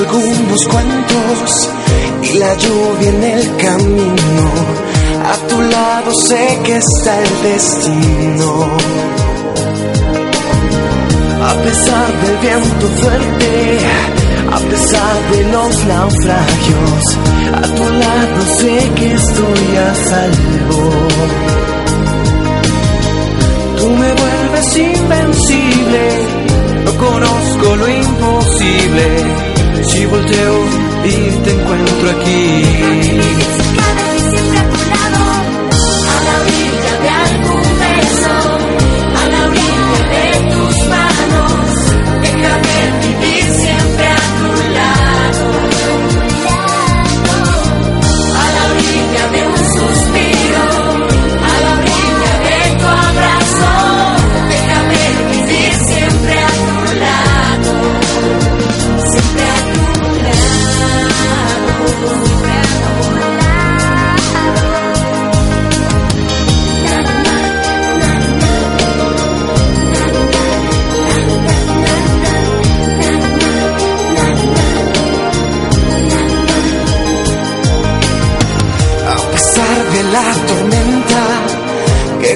contemos cuentos y la lluvia en el camino. A tu lado sé que está el destino. A pesar del viento fuerte, a pesar de los naufragios, a tu lado sé que estoy a salvo. Tú me vuelves invencible, no conozco lo imposible. Y te encuentro aquí.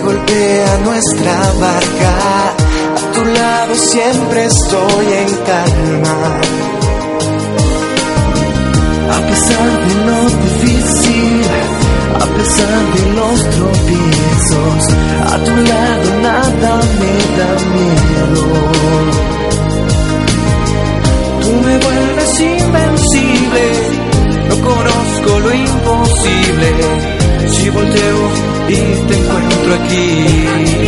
Golpea nuestra barca. A tu lado siempre estoy en calma. A pesar de lo difícil, a pesar de los tropiezos, a tu lado y te encuentro aquí.